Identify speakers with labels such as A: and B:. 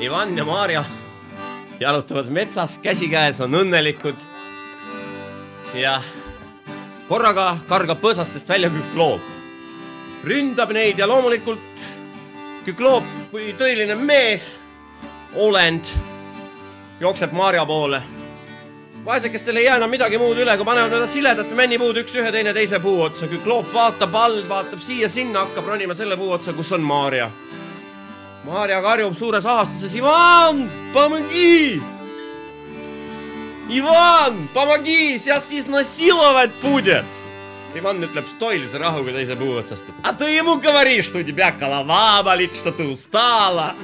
A: Ivan ja Maarja jalutavad metsas käsikäes, on õnnelikud. ja korraga kargab põõsastest välja kükloop. ründab neid ja loomulikult kükloop kui tõeline mees, olend, jookseb Maarja poole. vaesekestel ei jää enam midagi muud üle, kui panevad need siledad männipuud üks ühe, teine teise puu otsa. kükloop vaatab all, vaatab siia-sinna, hakkab ronima selle puu otsa, kus on Maarja Maarja karjub suures ahastuses, Ivan, pomogi! Ivan, pomogi, сейчас изнасиловать будет! Иван ütleb stoilise rahuga teise puu otsast, et a ты ему говоришь, что у тебя голова болит, что ты устала.